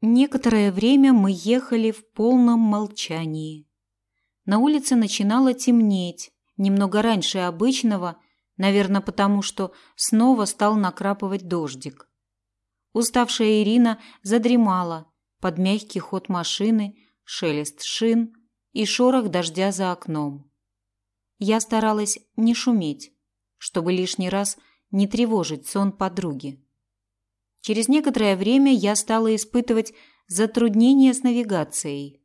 Некоторое время мы ехали в полном молчании. На улице начинало темнеть, немного раньше обычного, наверное, потому что снова стал накрапывать дождик. Уставшая Ирина задремала под мягкий ход машины, шелест шин и шорох дождя за окном. Я старалась не шуметь, чтобы лишний раз не тревожить сон подруги. Через некоторое время я стала испытывать затруднения с навигацией.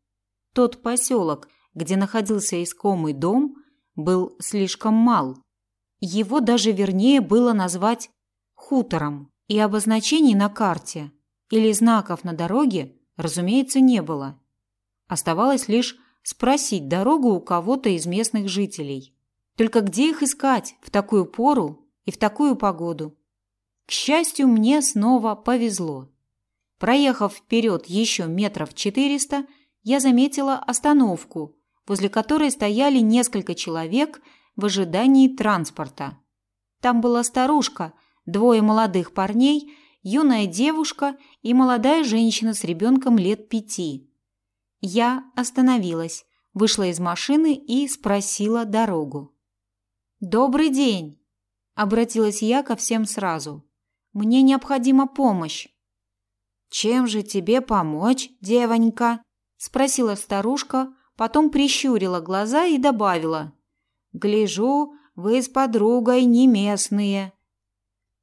Тот поселок, где находился искомый дом, был слишком мал. Его даже вернее было назвать хутором, и обозначений на карте или знаков на дороге, разумеется, не было. Оставалось лишь спросить дорогу у кого-то из местных жителей. Только где их искать в такую пору и в такую погоду? К счастью, мне снова повезло. Проехав вперед еще метров четыреста, я заметила остановку, возле которой стояли несколько человек в ожидании транспорта. Там была старушка, двое молодых парней, юная девушка и молодая женщина с ребенком лет пяти. Я остановилась, вышла из машины и спросила дорогу. «Добрый день!» – обратилась я ко всем сразу. Мне необходима помощь. Чем же тебе помочь, девонька? спросила старушка, потом прищурила глаза и добавила: Гляжу, вы с подругой не местные.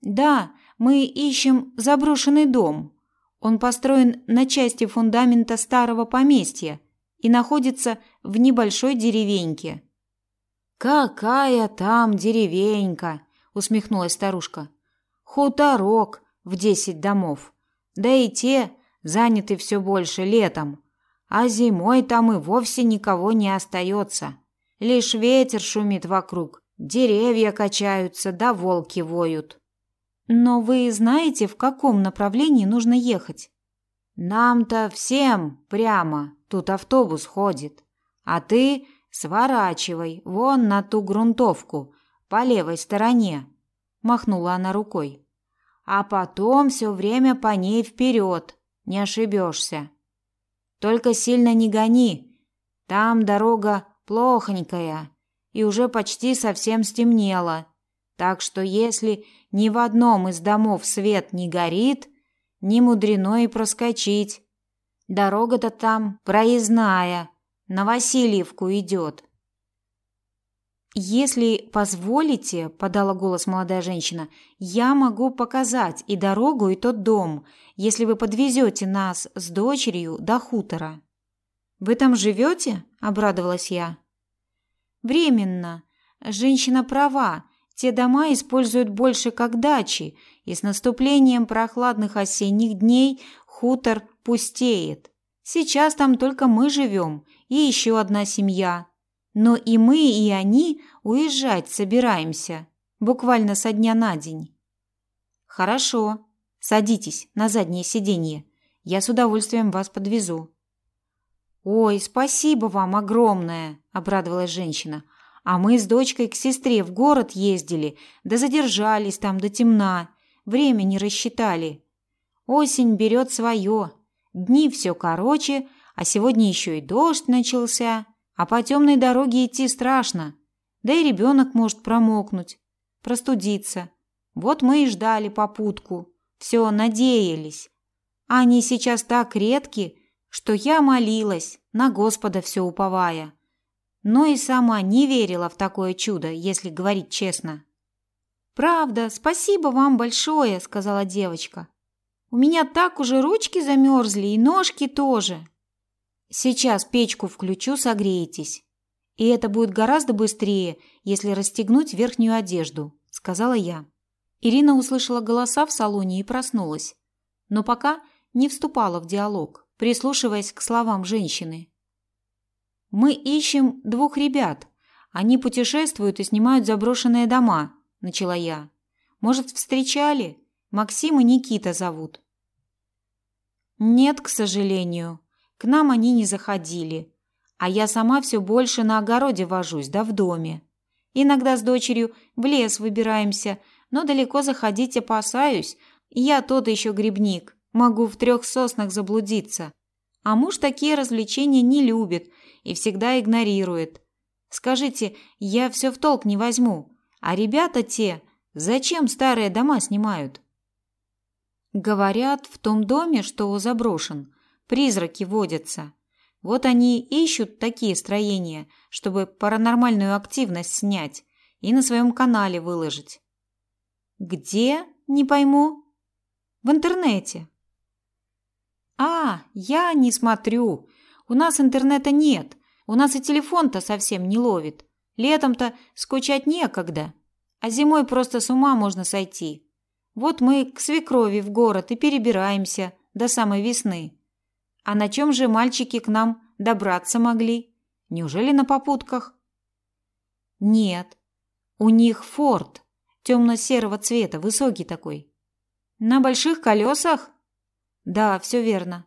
Да, мы ищем заброшенный дом. Он построен на части фундамента старого поместья и находится в небольшой деревеньке. Какая там деревенька, усмехнулась старушка хуторок в десять домов. Да и те заняты все больше летом, а зимой там и вовсе никого не остается. Лишь ветер шумит вокруг, деревья качаются, да волки воют. Но вы знаете, в каком направлении нужно ехать? Нам-то всем прямо, тут автобус ходит. А ты сворачивай вон на ту грунтовку по левой стороне махнула она рукой. А потом все время по ней вперед, не ошибешься. Только сильно не гони. Там дорога плохонькая, и уже почти совсем стемнело. Так что если ни в одном из домов свет не горит, не мудрено и проскочить. Дорога-то там проездная, на Васильевку идет. «Если позволите», – подала голос молодая женщина, – «я могу показать и дорогу, и тот дом, если вы подвезете нас с дочерью до хутора». «Вы там живете?» – обрадовалась я. «Временно. Женщина права. Те дома используют больше как дачи, и с наступлением прохладных осенних дней хутор пустеет. Сейчас там только мы живем и еще одна семья, но и мы, и они уезжать собираемся, буквально со дня на день. Хорошо. Садитесь на заднее сиденье. Я с удовольствием вас подвезу. Ой, спасибо вам огромное, обрадовалась женщина. А мы с дочкой к сестре в город ездили, да задержались там до темна. Время не рассчитали. Осень берет свое. Дни все короче, а сегодня еще и дождь начался. А по темной дороге идти страшно. Да и ребенок может промокнуть, простудиться. Вот мы и ждали попутку. Все надеялись. А они сейчас так редки, что я молилась, на Господа все уповая. Но и сама не верила в такое чудо, если говорить честно. «Правда, спасибо вам большое», — сказала девочка. «У меня так уже ручки замерзли и ножки тоже». Сейчас печку включу, согреетесь. И это будет гораздо быстрее, если расстегнуть верхнюю одежду, сказала я. Ирина услышала голоса в салоне и проснулась, но пока не вступала в диалог, прислушиваясь к словам женщины. Мы ищем двух ребят. Они путешествуют и снимают заброшенные дома, начала я. Может, встречали? Максим и Никита зовут. Нет, к сожалению, к нам они не заходили, а я сама все больше на огороде вожусь, да в доме. Иногда с дочерью в лес выбираемся, но далеко заходить опасаюсь, я тот еще грибник, Могу в трех соснах заблудиться. А муж такие развлечения не любит и всегда игнорирует. Скажите, я все в толк не возьму. А ребята те, зачем старые дома снимают? Говорят, в том доме, что заброшен, призраки водятся. Вот они ищут такие строения, чтобы паранормальную активность снять и на своем канале выложить. Где? Не пойму. В интернете. А, я не смотрю. У нас интернета нет. У нас и телефон-то совсем не ловит. Летом-то скучать некогда. А зимой просто с ума можно сойти. Вот мы к свекрови в город и перебираемся до самой весны. А на чем же мальчики к нам добраться могли? Неужели на попутках? Нет. У них форт темно-серого цвета, высокий такой. На больших колесах? Да, все верно.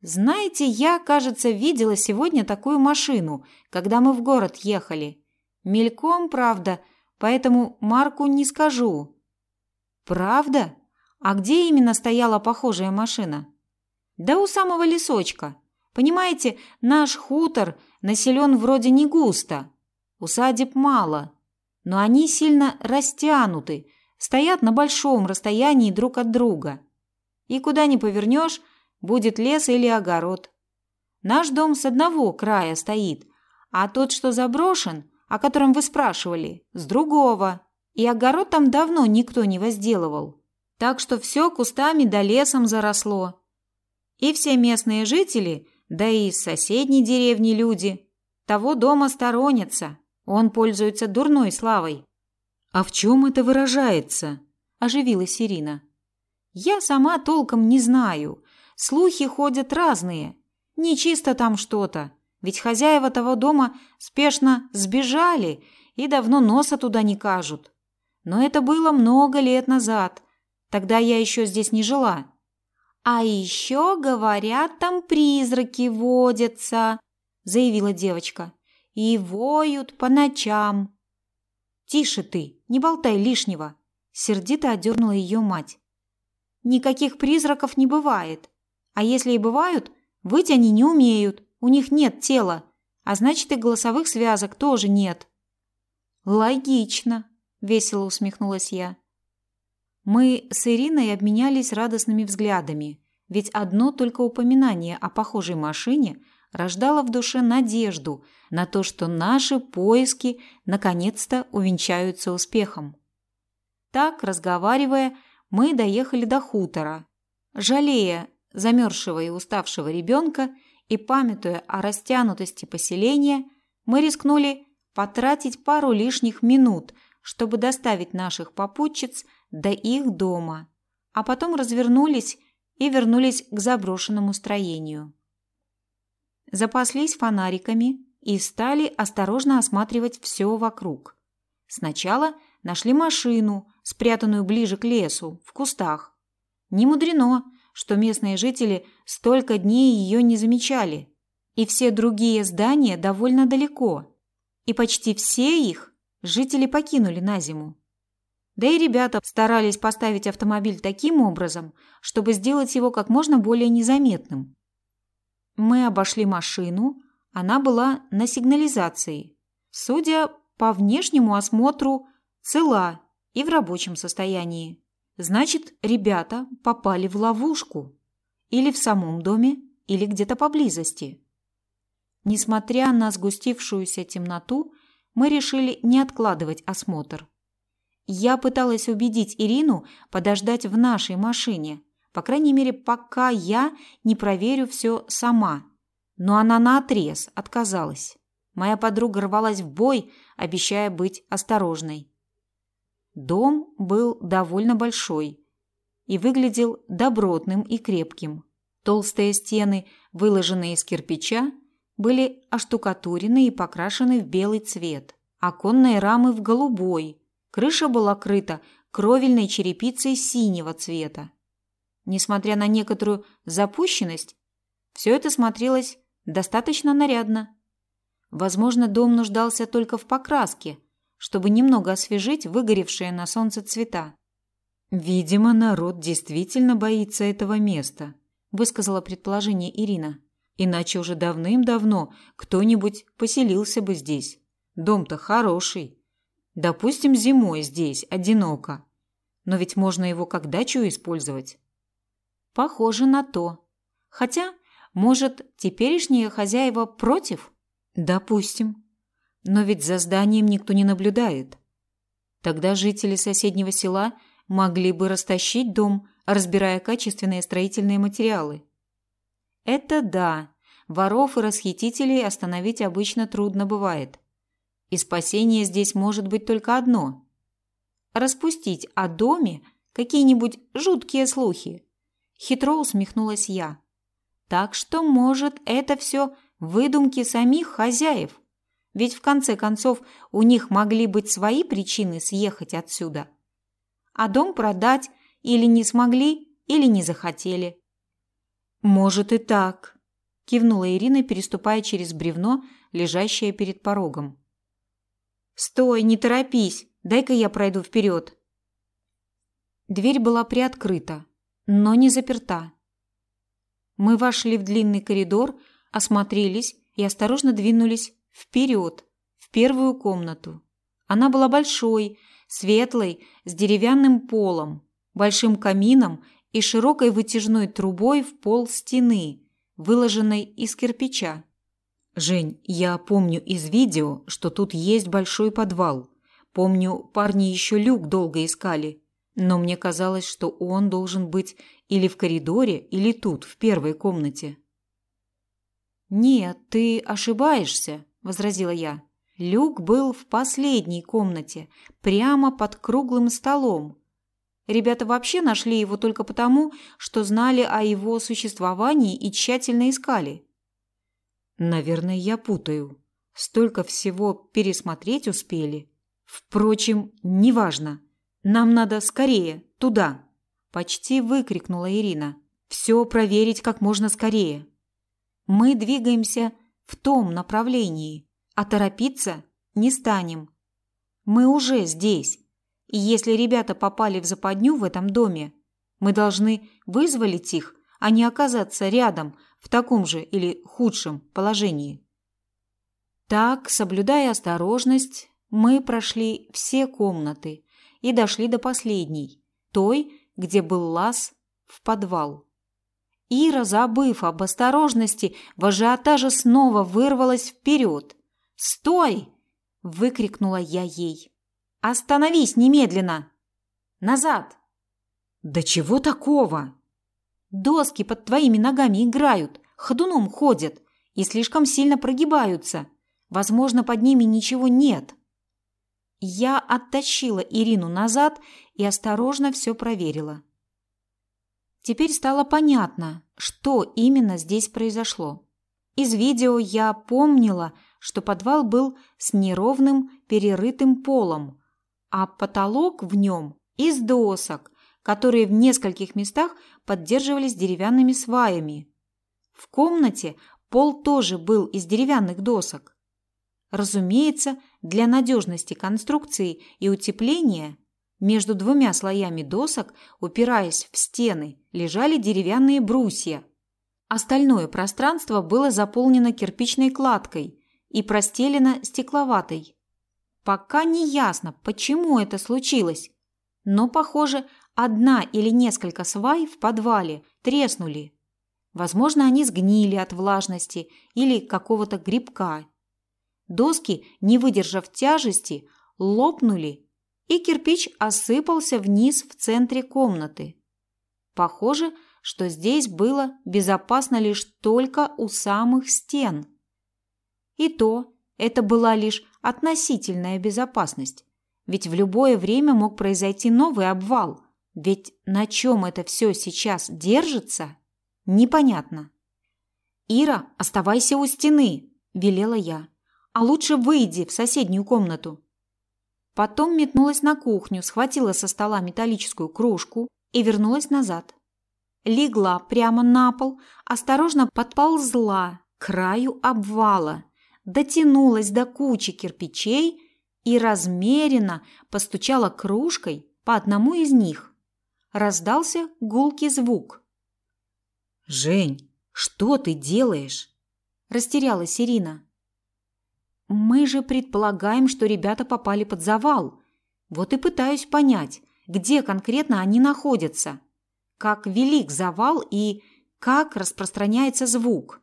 Знаете, я, кажется, видела сегодня такую машину, когда мы в город ехали. Мельком, правда, поэтому марку не скажу. Правда? А где именно стояла похожая машина? Да у самого лесочка. Понимаете, наш хутор населен вроде не густо. Усадеб мало, но они сильно растянуты, стоят на большом расстоянии друг от друга. И куда ни повернешь, будет лес или огород. Наш дом с одного края стоит, а тот, что заброшен, о котором вы спрашивали, с другого. И огород там давно никто не возделывал. Так что все кустами да лесом заросло. И все местные жители, да и из соседней деревни люди, того дома сторонятся. Он пользуется дурной славой. А в чем это выражается? Оживилась Ирина. Я сама толком не знаю. Слухи ходят разные. Нечисто там что-то. Ведь хозяева того дома спешно сбежали и давно носа туда не кажут. Но это было много лет назад. Тогда я еще здесь не жила. А еще, говорят, там призраки водятся, заявила девочка. И воют по ночам. Тише ты, не болтай лишнего, сердито одернула ее мать. Никаких призраков не бывает. А если и бывают, выть они не умеют, у них нет тела, а значит и голосовых связок тоже нет. Логично, весело усмехнулась я. Мы с Ириной обменялись радостными взглядами, ведь одно только упоминание о похожей машине рождало в душе надежду на то, что наши поиски наконец-то увенчаются успехом. Так, разговаривая, мы доехали до хутора, жалея замерзшего и уставшего ребенка и памятуя о растянутости поселения, мы рискнули потратить пару лишних минут, чтобы доставить наших попутчиц до их дома, а потом развернулись и вернулись к заброшенному строению. Запаслись фонариками и стали осторожно осматривать все вокруг. Сначала нашли машину, спрятанную ближе к лесу, в кустах. Не мудрено, что местные жители столько дней ее не замечали. И все другие здания довольно далеко. И почти все их жители покинули на зиму. Да и ребята старались поставить автомобиль таким образом, чтобы сделать его как можно более незаметным. Мы обошли машину, она была на сигнализации. Судя по внешнему осмотру, цела и в рабочем состоянии. Значит, ребята попали в ловушку. Или в самом доме, или где-то поблизости. Несмотря на сгустившуюся темноту, мы решили не откладывать осмотр. Я пыталась убедить Ирину подождать в нашей машине, по крайней мере, пока я не проверю все сама. Но она наотрез отказалась. Моя подруга рвалась в бой, обещая быть осторожной. Дом был довольно большой и выглядел добротным и крепким. Толстые стены, выложенные из кирпича, были оштукатурены и покрашены в белый цвет. Оконные рамы в голубой. Крыша была крыта кровельной черепицей синего цвета. Несмотря на некоторую запущенность, все это смотрелось достаточно нарядно. Возможно, дом нуждался только в покраске – чтобы немного освежить выгоревшие на солнце цвета. Видимо, народ действительно боится этого места, высказала предположение Ирина. Иначе уже давным-давно кто-нибудь поселился бы здесь. Дом-то хороший. Допустим, зимой здесь одиноко. Но ведь можно его как дачу использовать. Похоже на то. Хотя, может, теперешние хозяева против? Допустим. Но ведь за зданием никто не наблюдает. Тогда жители соседнего села могли бы растащить дом, разбирая качественные строительные материалы. Это да. Воров и расхитителей остановить обычно трудно бывает. И спасение здесь может быть только одно. Распустить о доме какие-нибудь жуткие слухи. Хитро усмехнулась я. Так что, может, это все выдумки самих хозяев. Ведь в конце концов у них могли быть свои причины съехать отсюда. А дом продать или не смогли, или не захотели. Может и так, кивнула Ирина, переступая через бревно, лежащее перед порогом. Стой, не торопись. Дай-ка я пройду вперед. Дверь была приоткрыта, но не заперта. Мы вошли в длинный коридор, осмотрелись и осторожно двинулись вперед, в первую комнату. Она была большой, светлой, с деревянным полом, большим камином и широкой вытяжной трубой в пол стены, выложенной из кирпича. «Жень, я помню из видео, что тут есть большой подвал. Помню, парни еще люк долго искали, но мне казалось, что он должен быть или в коридоре, или тут, в первой комнате». «Нет, ты ошибаешься», – возразила я. Люк был в последней комнате, прямо под круглым столом, Ребята вообще нашли его только потому, что знали о его существовании и тщательно искали. Наверное, я путаю. Столько всего пересмотреть успели. Впрочем, неважно. Нам надо скорее, туда. Почти выкрикнула Ирина. Все проверить как можно скорее. Мы двигаемся в том направлении, а торопиться не станем. Мы уже здесь. И если ребята попали в западню в этом доме, мы должны вызволить их, а не оказаться рядом в таком же или худшем положении. Так, соблюдая осторожность, мы прошли все комнаты и дошли до последней, той, где был лаз в подвал. Ира, забыв об осторожности, в ажиотаже снова вырвалась вперед. «Стой!» – выкрикнула я ей. Остановись немедленно! Назад! Да чего такого? Доски под твоими ногами играют, ходуном ходят и слишком сильно прогибаются. Возможно, под ними ничего нет. Я оттащила Ирину назад и осторожно все проверила. Теперь стало понятно, что именно здесь произошло. Из видео я помнила, что подвал был с неровным перерытым полом, а потолок в нем из досок, которые в нескольких местах поддерживались деревянными сваями. В комнате пол тоже был из деревянных досок. Разумеется, для надежности конструкции и утепления между двумя слоями досок, упираясь в стены, лежали деревянные брусья. Остальное пространство было заполнено кирпичной кладкой и простелено стекловатой. Пока не ясно, почему это случилось. Но, похоже, одна или несколько свай в подвале треснули. Возможно, они сгнили от влажности или какого-то грибка. Доски, не выдержав тяжести, лопнули, и кирпич осыпался вниз в центре комнаты. Похоже, что здесь было безопасно лишь только у самых стен. И то это была лишь относительная безопасность. Ведь в любое время мог произойти новый обвал. Ведь на чем это все сейчас держится, непонятно. «Ира, оставайся у стены», – велела я. «А лучше выйди в соседнюю комнату». Потом метнулась на кухню, схватила со стола металлическую кружку и вернулась назад. Легла прямо на пол, осторожно подползла к краю обвала дотянулась до кучи кирпичей и размеренно постучала кружкой по одному из них. Раздался гулкий звук. «Жень, что ты делаешь?» – растерялась Ирина. «Мы же предполагаем, что ребята попали под завал. Вот и пытаюсь понять, где конкретно они находятся, как велик завал и как распространяется звук».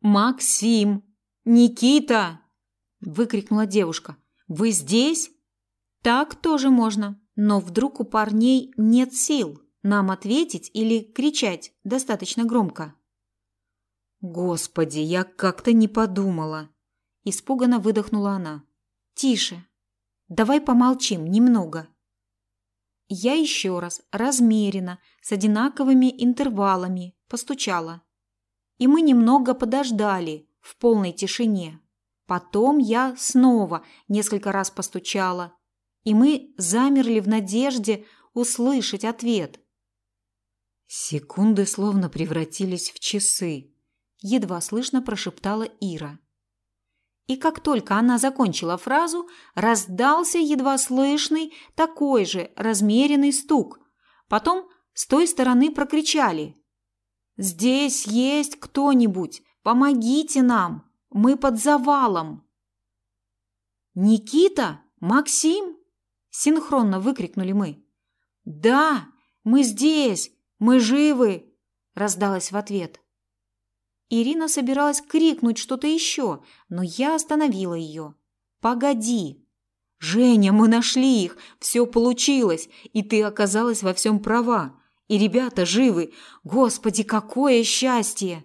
«Максим! Никита!» – выкрикнула девушка. «Вы здесь?» «Так тоже можно, но вдруг у парней нет сил нам ответить или кричать достаточно громко». «Господи, я как-то не подумала!» – испуганно выдохнула она. «Тише. Давай помолчим немного». Я еще раз, размеренно, с одинаковыми интервалами, постучала и мы немного подождали в полной тишине. Потом я снова несколько раз постучала, и мы замерли в надежде услышать ответ. Секунды словно превратились в часы, едва слышно прошептала Ира. И как только она закончила фразу, раздался едва слышный такой же размеренный стук. Потом с той стороны прокричали: Здесь есть кто-нибудь? Помогите нам! Мы под завалом!» «Никита? Максим?» – синхронно выкрикнули мы. «Да, мы здесь! Мы живы!» – раздалось в ответ. Ирина собиралась крикнуть что-то еще, но я остановила ее. «Погоди!» «Женя, мы нашли их! Все получилось, и ты оказалась во всем права. И ребята живы. Господи, какое счастье!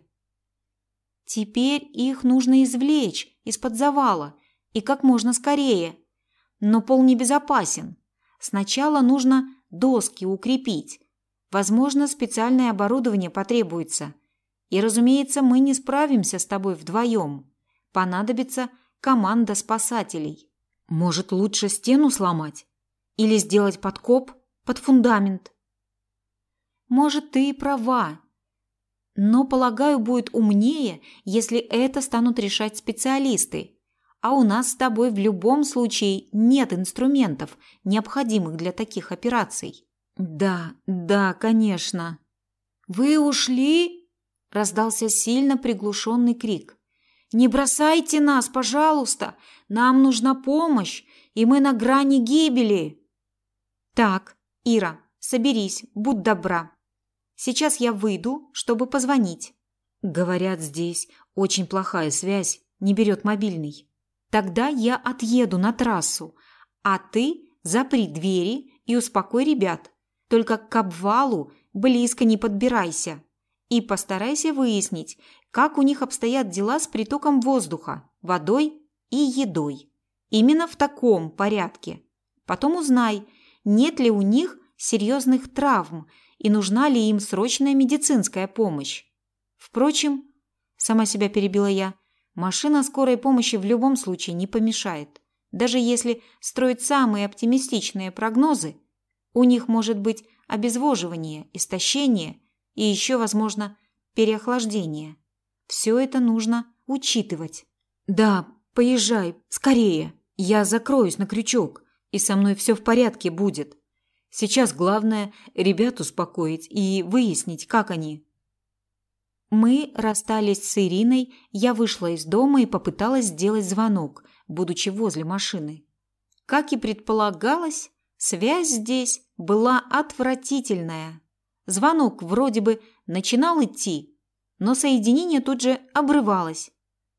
Теперь их нужно извлечь из-под завала и как можно скорее. Но пол небезопасен. Сначала нужно доски укрепить. Возможно, специальное оборудование потребуется. И, разумеется, мы не справимся с тобой вдвоем. Понадобится команда спасателей. Может, лучше стену сломать? Или сделать подкоп под фундамент? Может, ты и права. Но, полагаю, будет умнее, если это станут решать специалисты. А у нас с тобой в любом случае нет инструментов, необходимых для таких операций. Да, да, конечно. Вы ушли? Раздался сильно приглушенный крик. Не бросайте нас, пожалуйста. Нам нужна помощь, и мы на грани гибели. Так, Ира, соберись, будь добра. Сейчас я выйду, чтобы позвонить. Говорят, здесь очень плохая связь, не берет мобильный. Тогда я отъеду на трассу, а ты запри двери и успокой ребят. Только к обвалу близко не подбирайся. И постарайся выяснить, как у них обстоят дела с притоком воздуха, водой и едой. Именно в таком порядке. Потом узнай, нет ли у них серьезных травм и нужна ли им срочная медицинская помощь. Впрочем, сама себя перебила я, машина скорой помощи в любом случае не помешает. Даже если строить самые оптимистичные прогнозы, у них может быть обезвоживание, истощение и еще, возможно, переохлаждение. Все это нужно учитывать. Да, поезжай, скорее. Я закроюсь на крючок, и со мной все в порядке будет. Сейчас главное ребят успокоить и выяснить, как они. Мы расстались с Ириной, я вышла из дома и попыталась сделать звонок, будучи возле машины. Как и предполагалось, связь здесь была отвратительная. Звонок вроде бы начинал идти, но соединение тут же обрывалось.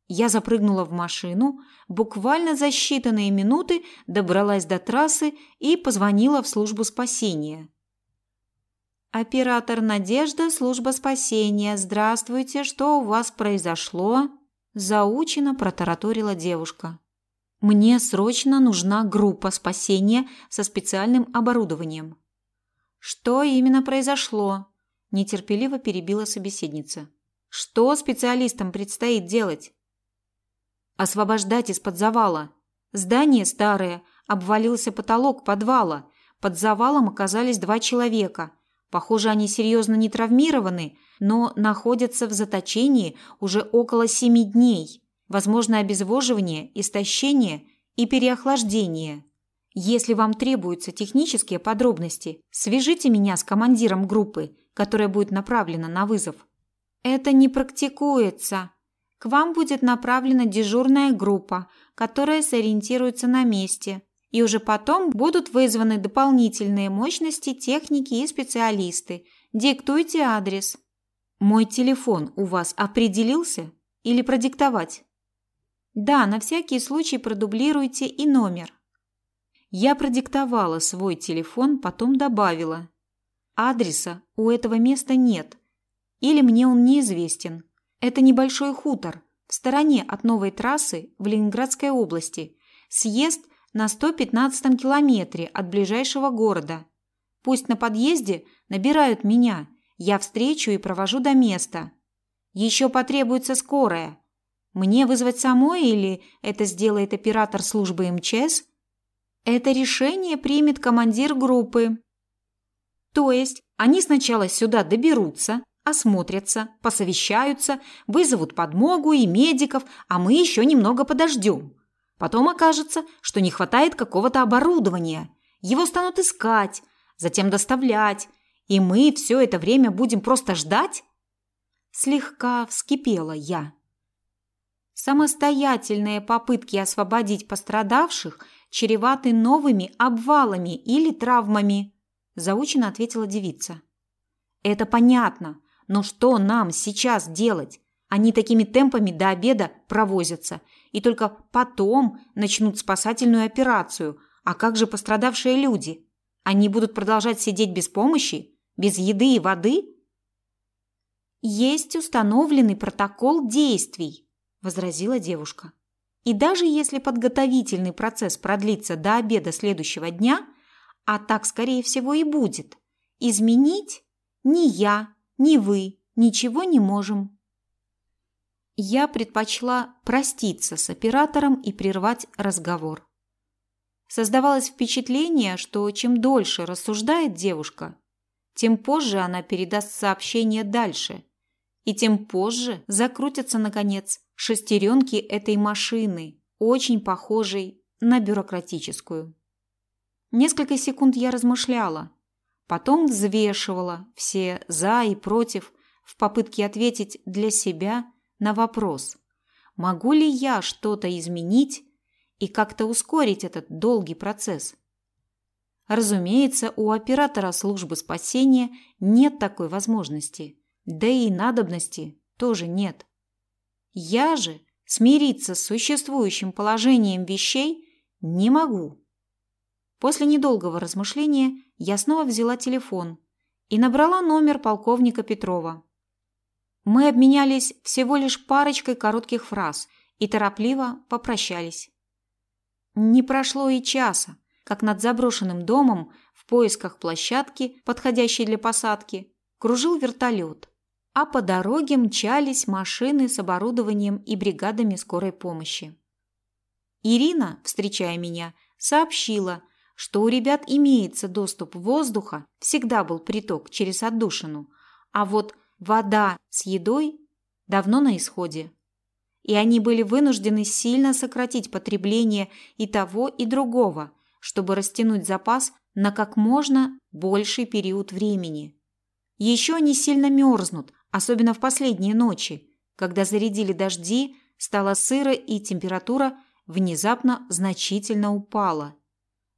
Я запрыгнула в машину, буквально за считанные минуты добралась до трассы и позвонила в службу спасения. «Оператор Надежда, служба спасения. Здравствуйте, что у вас произошло?» Заучено протараторила девушка. «Мне срочно нужна группа спасения со специальным оборудованием». «Что именно произошло?» – нетерпеливо перебила собеседница. «Что специалистам предстоит делать?» освобождать из-под завала. Здание старое, обвалился потолок подвала. Под завалом оказались два человека. Похоже, они серьезно не травмированы, но находятся в заточении уже около семи дней. Возможно обезвоживание, истощение и переохлаждение. Если вам требуются технические подробности, свяжите меня с командиром группы, которая будет направлена на вызов. Это не практикуется. К вам будет направлена дежурная группа, которая сориентируется на месте, и уже потом будут вызваны дополнительные мощности техники и специалисты. Диктуйте адрес. Мой телефон у вас определился или продиктовать? Да, на всякий случай продублируйте и номер. Я продиктовала свой телефон, потом добавила. Адреса у этого места нет. Или мне он неизвестен. Это небольшой хутор в стороне от новой трассы в Ленинградской области. Съезд на 115 километре от ближайшего города. Пусть на подъезде набирают меня. Я встречу и провожу до места. Еще потребуется скорая. Мне вызвать самой или это сделает оператор службы МЧС? Это решение примет командир группы. То есть они сначала сюда доберутся, осмотрятся, посовещаются, вызовут подмогу и медиков, а мы еще немного подождем. Потом окажется, что не хватает какого-то оборудования. Его станут искать, затем доставлять, и мы все это время будем просто ждать? Слегка вскипела я. Самостоятельные попытки освободить пострадавших – чреваты новыми обвалами или травмами, заучено ответила девица. Это понятно, но что нам сейчас делать? Они такими темпами до обеда провозятся и только потом начнут спасательную операцию. А как же пострадавшие люди? Они будут продолжать сидеть без помощи, без еды и воды? Есть установленный протокол действий, возразила девушка. И даже если подготовительный процесс продлится до обеда следующего дня, а так, скорее всего, и будет, изменить ни я, ни вы ничего не можем. Я предпочла проститься с оператором и прервать разговор. Создавалось впечатление, что чем дольше рассуждает девушка, тем позже она передаст сообщение дальше, и тем позже закрутятся, наконец, шестеренки этой машины, очень похожей на бюрократическую. Несколько секунд я размышляла, потом взвешивала все «за» и «против» в попытке ответить для себя на вопрос, могу ли я что-то изменить и как-то ускорить этот долгий процесс. Разумеется, у оператора службы спасения нет такой возможности, да и надобности тоже нет. Я же смириться с существующим положением вещей не могу. После недолгого размышления я снова взяла телефон и набрала номер полковника Петрова. Мы обменялись всего лишь парочкой коротких фраз и торопливо попрощались. Не прошло и часа, как над заброшенным домом в поисках площадки, подходящей для посадки, кружил вертолет а по дороге мчались машины с оборудованием и бригадами скорой помощи. Ирина, встречая меня, сообщила, что у ребят имеется доступ воздуха, всегда был приток через отдушину, а вот вода с едой давно на исходе. И они были вынуждены сильно сократить потребление и того, и другого, чтобы растянуть запас на как можно больший период времени. Еще они сильно мерзнут, особенно в последние ночи, когда зарядили дожди, стало сыро и температура внезапно значительно упала.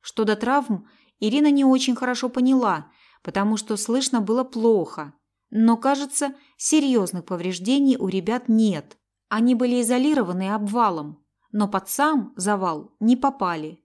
Что до травм, Ирина не очень хорошо поняла, потому что слышно было плохо. Но, кажется, серьезных повреждений у ребят нет. Они были изолированы обвалом, но под сам завал не попали.